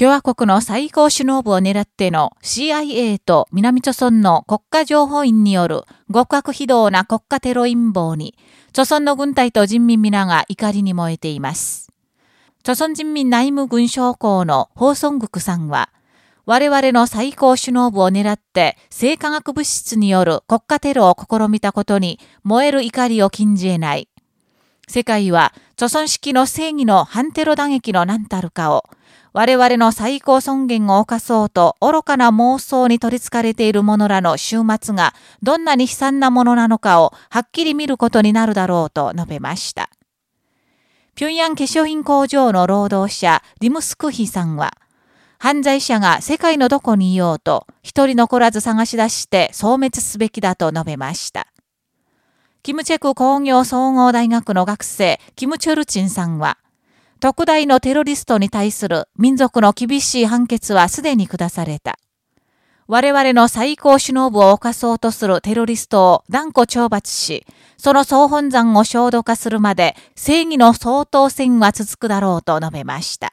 共和国の最高首脳部を狙っての CIA と南朝村の国家情報院による極悪非道な国家テロ陰謀に、朝村の軍隊と人民皆が怒りに燃えています。朝鮮人民内務軍将校の放送国さんは、我々の最高首脳部を狙って生化学物質による国家テロを試みたことに燃える怒りを禁じ得ない。世界は、著存式の正義の反テロ打撃の何たるかを、我々の最高尊厳を犯そうと愚かな妄想に取り憑かれている者らの終末がどんなに悲惨なものなのかをはっきり見ることになるだろうと述べました。平壌化粧品工場の労働者、リムスクヒさんは、犯罪者が世界のどこにいようと、一人残らず探し出して消滅すべきだと述べました。キムチェク工業総合大学の学生、キムチョルチンさんは、特大のテロリストに対する民族の厳しい判決はすでに下された。我々の最高首脳部を犯そうとするテロリストを断固懲罰し、その総本山を焦土化するまで正義の相当戦は続くだろうと述べました。